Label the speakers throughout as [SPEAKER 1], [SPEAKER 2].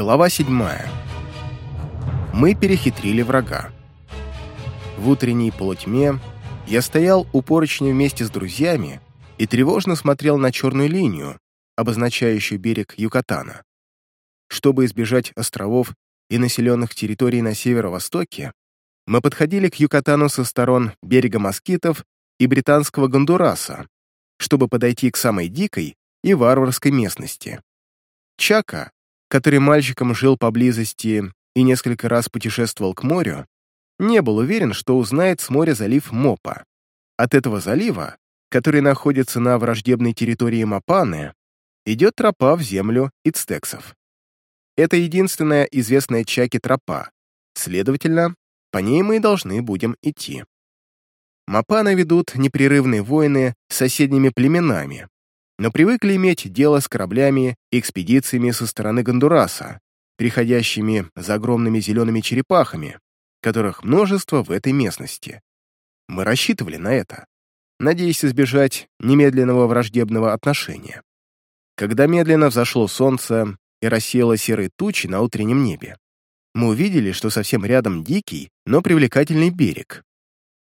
[SPEAKER 1] Глава 7. Мы перехитрили врага. В утренней полутьме я стоял у поручня вместе с друзьями и тревожно смотрел на черную линию, обозначающую берег Юкатана. Чтобы избежать островов и населенных территорий на северо-востоке, мы подходили к Юкатану со сторон берега Москитов и британского Гондураса, чтобы подойти к самой дикой и варварской местности. Чака, который мальчиком жил поблизости и несколько раз путешествовал к морю, не был уверен, что узнает с моря залив Мопа. От этого залива, который находится на враждебной территории Мапаны, идет тропа в землю ицтексов. Это единственная известная Чаке тропа, следовательно, по ней мы и должны будем идти. Мапаны ведут непрерывные войны с соседними племенами, но привыкли иметь дело с кораблями и экспедициями со стороны Гондураса, приходящими за огромными зелеными черепахами, которых множество в этой местности. Мы рассчитывали на это, надеясь избежать немедленного враждебного отношения. Когда медленно взошло солнце и рассеяло серые тучи на утреннем небе, мы увидели, что совсем рядом дикий, но привлекательный берег.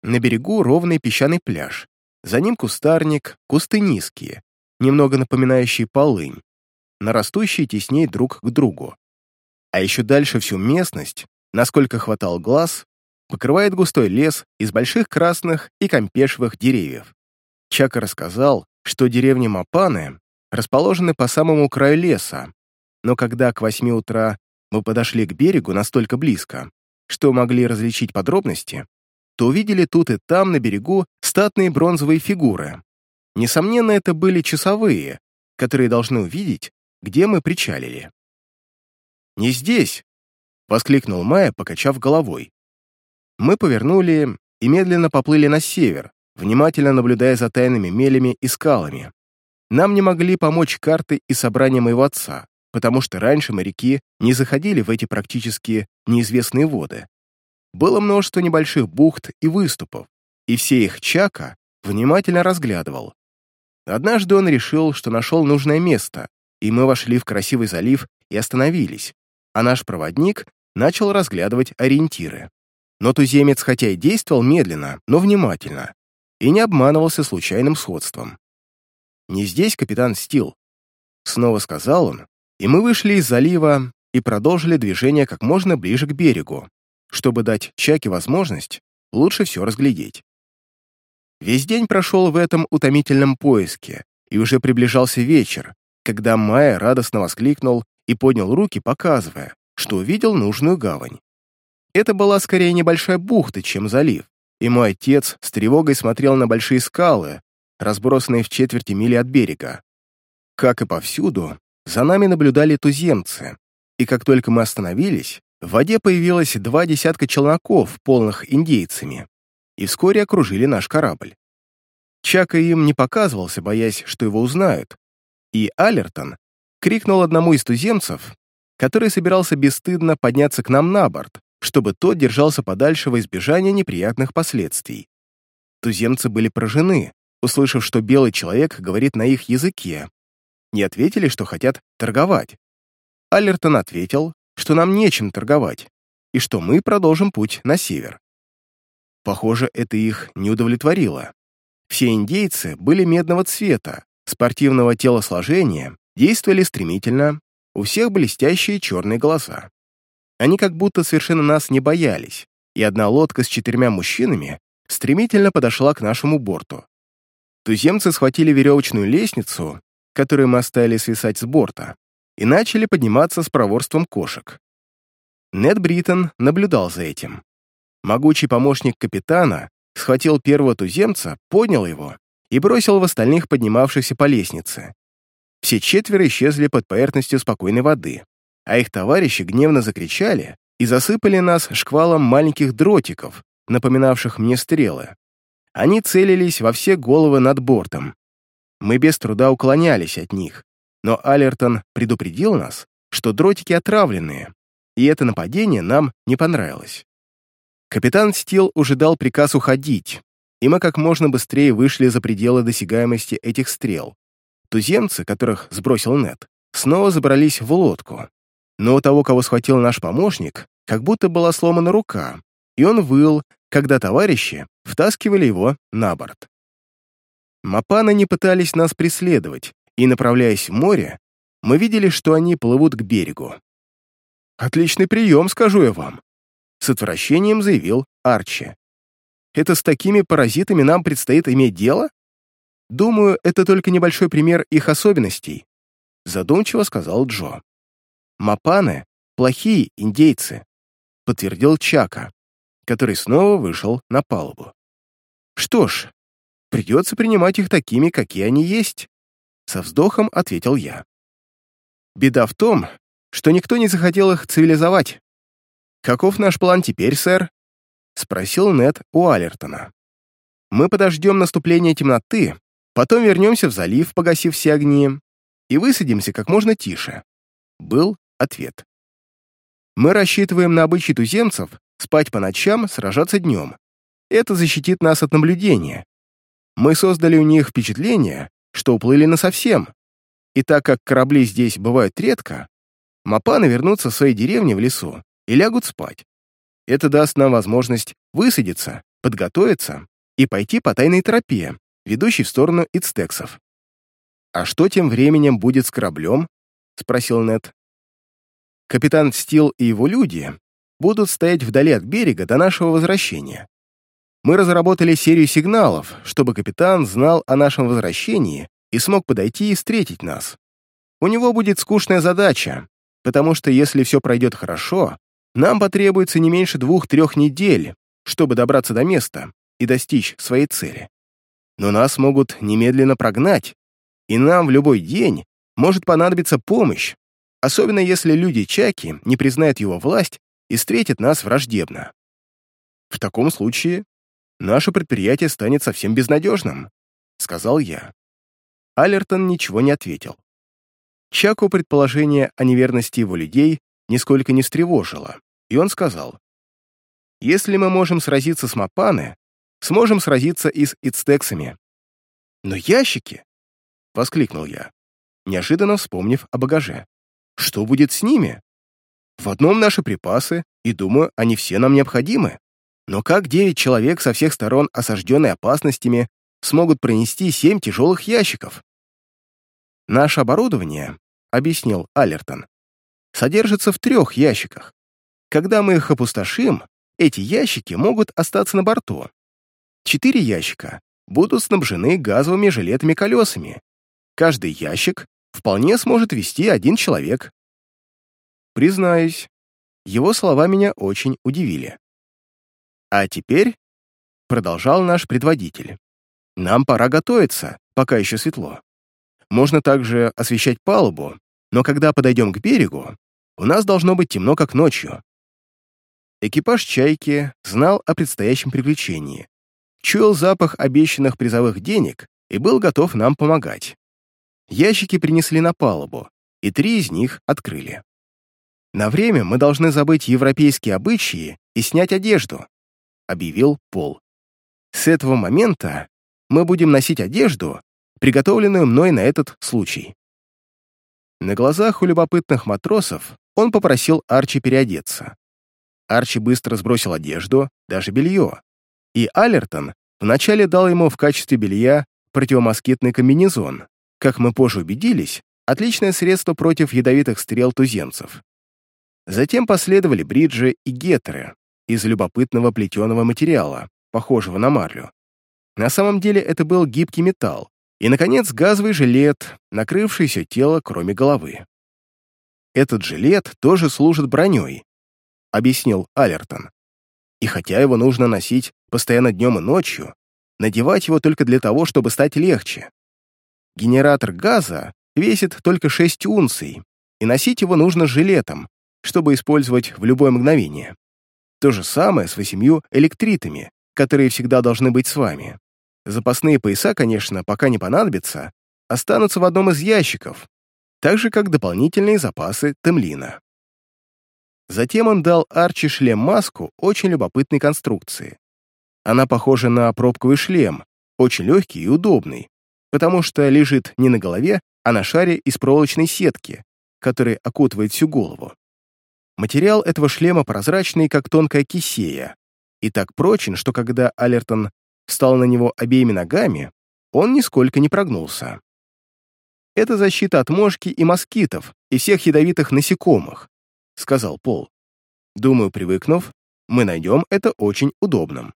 [SPEAKER 1] На берегу ровный песчаный пляж, за ним кустарник, кусты низкие, немного напоминающие полынь, но растущие теснее друг к другу. А еще дальше всю местность, насколько хватал глаз, покрывает густой лес из больших красных и кампешевых деревьев. Чака рассказал, что деревни Мапаны расположены по самому краю леса, но когда к восьми утра мы подошли к берегу настолько близко, что могли различить подробности, то увидели тут и там на берегу статные бронзовые фигуры, Несомненно, это были часовые, которые должны увидеть, где мы причалили. «Не здесь!» — воскликнул Майя, покачав головой. Мы повернули и медленно поплыли на север, внимательно наблюдая за тайными мелями и скалами. Нам не могли помочь карты и собрания моего отца, потому что раньше моряки не заходили в эти практически неизвестные воды. Было множество небольших бухт и выступов, и все их Чака внимательно разглядывал, Однажды он решил, что нашел нужное место, и мы вошли в красивый залив и остановились, а наш проводник начал разглядывать ориентиры. Но туземец хотя и действовал медленно, но внимательно, и не обманывался случайным сходством. «Не здесь, капитан Стил», — снова сказал он, и мы вышли из залива и продолжили движение как можно ближе к берегу, чтобы дать Чаке возможность лучше все разглядеть. Весь день прошел в этом утомительном поиске, и уже приближался вечер, когда Майя радостно воскликнул и поднял руки, показывая, что увидел нужную гавань. Это была скорее небольшая бухта, чем залив, и мой отец с тревогой смотрел на большие скалы, разбросанные в четверти мили от берега. Как и повсюду, за нами наблюдали туземцы, и как только мы остановились, в воде появилось два десятка челноков, полных индейцами и вскоре окружили наш корабль. Чака им не показывался, боясь, что его узнают, и Алертон крикнул одному из туземцев, который собирался бесстыдно подняться к нам на борт, чтобы тот держался подальше во избежание неприятных последствий. Туземцы были поражены, услышав, что белый человек говорит на их языке, не ответили, что хотят торговать. Алертон ответил, что нам нечем торговать, и что мы продолжим путь на север. Похоже, это их не удовлетворило. Все индейцы были медного цвета, спортивного телосложения, действовали стремительно, у всех блестящие черные глаза. Они как будто совершенно нас не боялись, и одна лодка с четырьмя мужчинами стремительно подошла к нашему борту. Туземцы схватили веревочную лестницу, которую мы оставили свисать с борта, и начали подниматься с проворством кошек. Нед Бриттон наблюдал за этим. Могучий помощник капитана схватил первого туземца, поднял его и бросил в остальных поднимавшихся по лестнице. Все четверо исчезли под поверхностью спокойной воды, а их товарищи гневно закричали и засыпали нас шквалом маленьких дротиков, напоминавших мне стрелы. Они целились во все головы над бортом. Мы без труда уклонялись от них, но Алертон предупредил нас, что дротики отравленные, и это нападение нам не понравилось. Капитан Стил уже дал приказ уходить, и мы как можно быстрее вышли за пределы досягаемости этих стрел. Туземцы, которых сбросил Нет, снова забрались в лодку. но у того, кого схватил наш помощник, как будто была сломана рука, и он выл, когда товарищи втаскивали его на борт. Мапаны не пытались нас преследовать, и, направляясь в море, мы видели, что они плывут к берегу. «Отличный прием, скажу я вам», — с отвращением заявил Арчи. «Это с такими паразитами нам предстоит иметь дело?» «Думаю, это только небольшой пример их особенностей», — задумчиво сказал Джо. «Мапаны — плохие индейцы», — подтвердил Чака, который снова вышел на палубу. «Что ж, придется принимать их такими, какие они есть», — со вздохом ответил я. «Беда в том, что никто не захотел их цивилизовать. Каков наш план теперь, сэр?» — спросил Нед у Алертона. «Мы подождем наступления темноты, потом вернемся в залив, погасив все огни, и высадимся как можно тише», — был ответ. «Мы рассчитываем на обычаи туземцев спать по ночам, сражаться днем. Это защитит нас от наблюдения. Мы создали у них впечатление, что уплыли насовсем. И так как корабли здесь бывают редко, мапаны вернутся в свои деревни в лесу и лягут спать. Это даст нам возможность высадиться, подготовиться и пойти по тайной тропе, ведущей в сторону ицтексов. «А что тем временем будет с кораблем?» — спросил Нед. «Капитан Стил и его люди будут стоять вдали от берега до нашего возвращения. Мы разработали серию сигналов, чтобы капитан знал о нашем возвращении и смог подойти и встретить нас. У него будет скучная задача, потому что если все пройдет хорошо, нам потребуется не меньше двух-трех недель, чтобы добраться до места и достичь своей цели. Но нас могут немедленно прогнать, и нам в любой день может понадобиться помощь, особенно если люди Чаки не признают его власть и встретит нас враждебно. В таком случае наше предприятие станет совсем безнадежным, сказал я. Алертон ничего не ответил. Чаку предположение о неверности его людей нисколько не встревожило, и он сказал, «Если мы можем сразиться с Мапаны, сможем сразиться и с ицтексами». «Но ящики!» — воскликнул я, неожиданно вспомнив о багаже. «Что будет с ними?» В одном наши припасы, и, думаю, они все нам необходимы. Но как девять человек со всех сторон, осажденные опасностями, смогут пронести семь тяжелых ящиков? Наше оборудование, объяснил Алертон, содержится в трех ящиках. Когда мы их опустошим, эти ящики могут остаться на борту. Четыре ящика будут снабжены газовыми жилетами-колесами. Каждый ящик вполне сможет вести один человек. Признаюсь, его слова меня очень удивили. «А теперь», — продолжал наш предводитель, «нам пора готовиться, пока еще светло. Можно также освещать палубу, но когда подойдем к берегу, у нас должно быть темно, как ночью». Экипаж «Чайки» знал о предстоящем приключении, чуял запах обещанных призовых денег и был готов нам помогать. Ящики принесли на палубу, и три из них открыли. На время мы должны забыть европейские обычаи и снять одежду», — объявил Пол. «С этого момента мы будем носить одежду, приготовленную мной на этот случай». На глазах у любопытных матросов он попросил Арчи переодеться. Арчи быстро сбросил одежду, даже белье, и Алертон вначале дал ему в качестве белья противомоскитный комбинезон, как мы позже убедились, отличное средство против ядовитых стрел туземцев. Затем последовали бриджи и гетеры из любопытного плетеного материала, похожего на марлю. На самом деле это был гибкий металл, и, наконец, газовый жилет, накрывший все тело, кроме головы. «Этот жилет тоже служит броней», — объяснил Алертон. «И хотя его нужно носить постоянно днем и ночью, надевать его только для того, чтобы стать легче. Генератор газа весит только 6 унций, и носить его нужно жилетом, чтобы использовать в любое мгновение. То же самое с восемью электритами, которые всегда должны быть с вами. Запасные пояса, конечно, пока не понадобятся, останутся в одном из ящиков, так же, как дополнительные запасы темлина. Затем он дал Арчи шлем-маску очень любопытной конструкции. Она похожа на пробковый шлем, очень легкий и удобный, потому что лежит не на голове, а на шаре из проволочной сетки, который окутывает всю голову. Материал этого шлема прозрачный, как тонкая кисея, и так прочен, что когда Алертон встал на него обеими ногами, он нисколько не прогнулся. «Это защита от мошки и москитов, и всех ядовитых насекомых», — сказал Пол. «Думаю, привыкнув, мы найдем это очень удобным».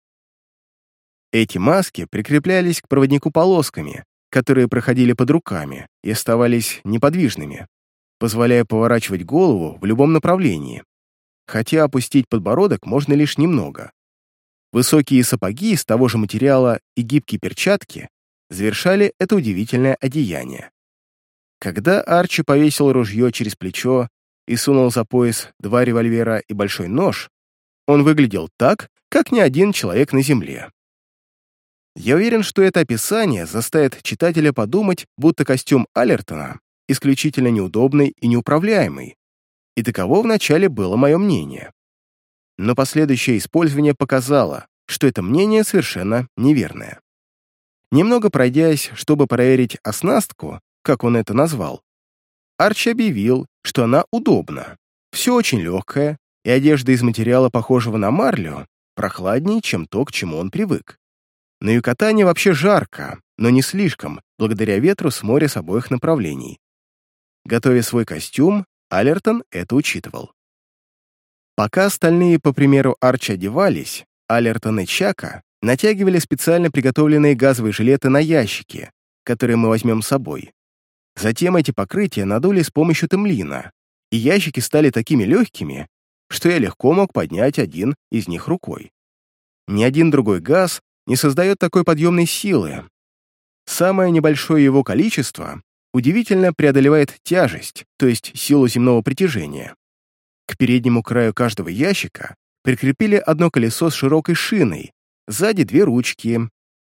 [SPEAKER 1] Эти маски прикреплялись к проводнику полосками, которые проходили под руками и оставались неподвижными, позволяя поворачивать голову в любом направлении, хотя опустить подбородок можно лишь немного. Высокие сапоги из того же материала и гибкие перчатки завершали это удивительное одеяние. Когда Арчи повесил ружье через плечо и сунул за пояс два револьвера и большой нож, он выглядел так, как ни один человек на земле. Я уверен, что это описание заставит читателя подумать, будто костюм Алертона исключительно неудобный и неуправляемый, и таково вначале было мое мнение. Но последующее использование показало, что это мнение совершенно неверное. Немного пройдясь, чтобы проверить оснастку, как он это назвал, Арчи объявил, что она удобна. Все очень легкое, и одежда из материала, похожего на марлю, прохладнее, чем то, к чему он привык. На Юкатане вообще жарко, но не слишком, благодаря ветру с моря с обоих направлений. Готовя свой костюм, Алертон это учитывал. Пока остальные, по примеру Арчи, одевались, Алертон и Чака натягивали специально приготовленные газовые жилеты на ящики, которые мы возьмем с собой. Затем эти покрытия надули с помощью темлина, и ящики стали такими легкими, что я легко мог поднять один из них рукой. Ни один другой газ не создает такой подъемной силы. Самое небольшое его количество удивительно преодолевает тяжесть, то есть силу земного притяжения. К переднему краю каждого ящика прикрепили одно колесо с широкой шиной, сзади две ручки,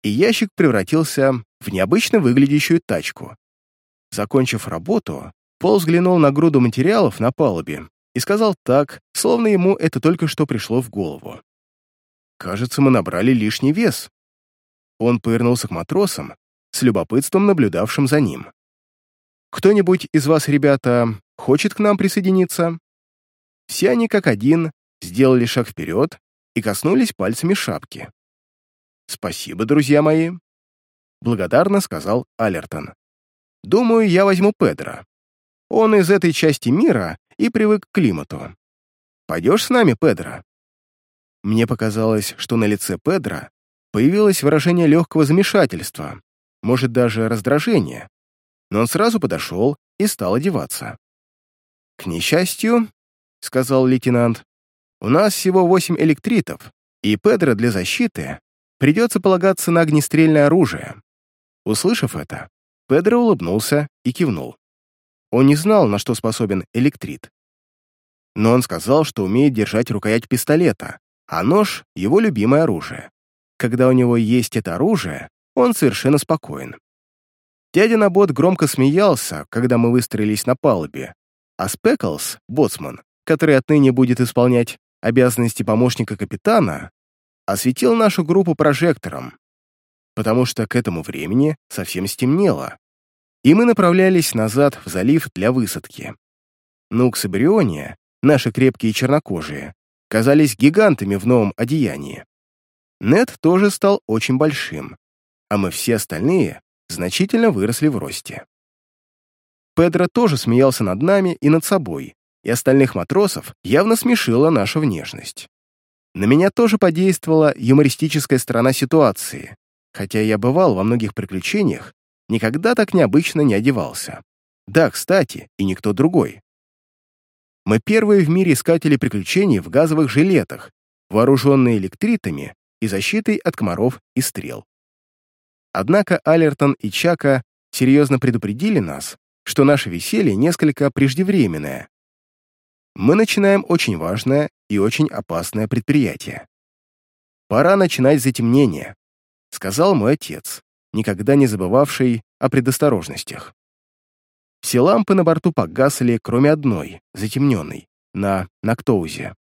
[SPEAKER 1] и ящик превратился в необычно выглядящую тачку. Закончив работу, Пол взглянул на груду материалов на палубе и сказал так, словно ему это только что пришло в голову. Кажется, мы набрали лишний вес. Он повернулся к матросам, с любопытством наблюдавшим за ним. «Кто-нибудь из вас, ребята, хочет к нам присоединиться?» Все они, как один, сделали шаг вперед и коснулись пальцами шапки. «Спасибо, друзья мои», — благодарно сказал Алертон. «Думаю, я возьму Педро. Он из этой части мира и привык к климату. Пойдешь с нами, Педро?» Мне показалось, что на лице Педро появилось выражение легкого замешательства, может, даже раздражения, но он сразу подошел и стал одеваться. «К несчастью», — сказал лейтенант, «у нас всего восемь электритов, и Педро для защиты придется полагаться на огнестрельное оружие». Услышав это, Педро улыбнулся и кивнул. Он не знал, на что способен электрит. Но он сказал, что умеет держать рукоять пистолета, а нож — его любимое оружие. Когда у него есть это оружие, он совершенно спокоен. Дядя Набот громко смеялся, когда мы выстроились на палубе, а Спеклс, боцман, который отныне будет исполнять обязанности помощника капитана, осветил нашу группу прожектором, потому что к этому времени совсем стемнело, и мы направлялись назад в залив для высадки. Нукс и Бриония, наши крепкие чернокожие, казались гигантами в новом одеянии. Нет тоже стал очень большим, а мы все остальные значительно выросли в росте. Педро тоже смеялся над нами и над собой, и остальных матросов явно смешила наша внешность. На меня тоже подействовала юмористическая сторона ситуации, хотя я бывал во многих приключениях, никогда так необычно не одевался. Да, кстати, и никто другой. Мы первые в мире искатели приключений в газовых жилетах, вооруженные электритами и защитой от комаров и стрел. Однако Алертон и Чака серьезно предупредили нас, что наше веселье несколько преждевременное. Мы начинаем очень важное и очень опасное предприятие. «Пора начинать затемнение», — сказал мой отец, никогда не забывавший о предосторожностях. Все лампы на борту погасли, кроме одной, затемненной, на Нактоузе.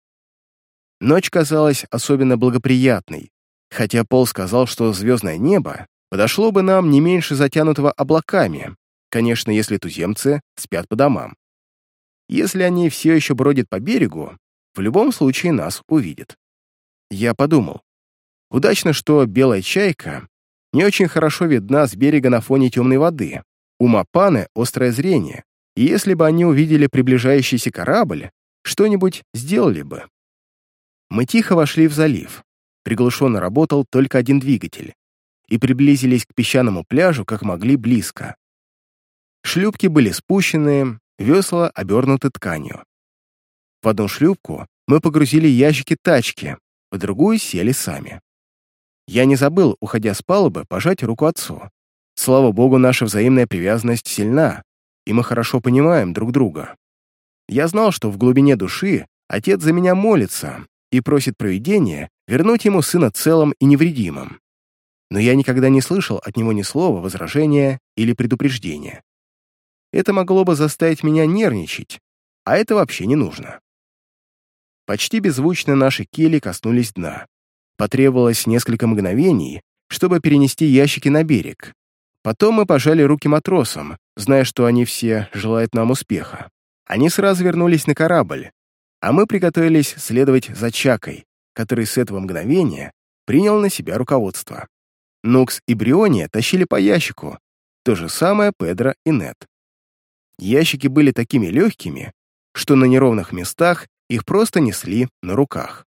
[SPEAKER 1] Ночь казалась особенно благоприятной, хотя Пол сказал, что звездное небо подошло бы нам не меньше затянутого облаками, конечно, если туземцы спят по домам. Если они все еще бродят по берегу, в любом случае нас увидят. Я подумал. Удачно, что белая чайка не очень хорошо видна с берега на фоне темной воды. У Мапаны острое зрение, и если бы они увидели приближающийся корабль, что-нибудь сделали бы. Мы тихо вошли в залив. Приглушенно работал только один двигатель. И приблизились к песчаному пляжу, как могли, близко. Шлюпки были спущены, весла обернуты тканью. В одну шлюпку мы погрузили ящики тачки, в другую сели сами. Я не забыл, уходя с палубы, пожать руку отцу. Слава богу, наша взаимная привязанность сильна, и мы хорошо понимаем друг друга. Я знал, что в глубине души отец за меня молится и просит провидения вернуть ему сына целым и невредимым. Но я никогда не слышал от него ни слова возражения или предупреждения. Это могло бы заставить меня нервничать, а это вообще не нужно. Почти беззвучно наши кели коснулись дна. Потребовалось несколько мгновений, чтобы перенести ящики на берег. Потом мы пожали руки матросам, зная, что они все желают нам успеха. Они сразу вернулись на корабль, а мы приготовились следовать за Чакой, который с этого мгновения принял на себя руководство. Нукс и Бриония тащили по ящику, то же самое Педро и Нет. Ящики были такими легкими, что на неровных местах их просто несли на руках.